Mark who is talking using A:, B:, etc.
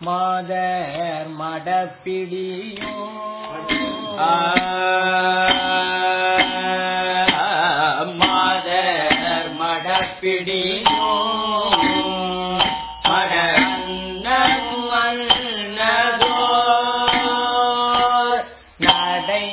A: மாதர் மடப்பிடியோ.
B: மாதர் மடப்பிடியோ. மடன்னதோ நடை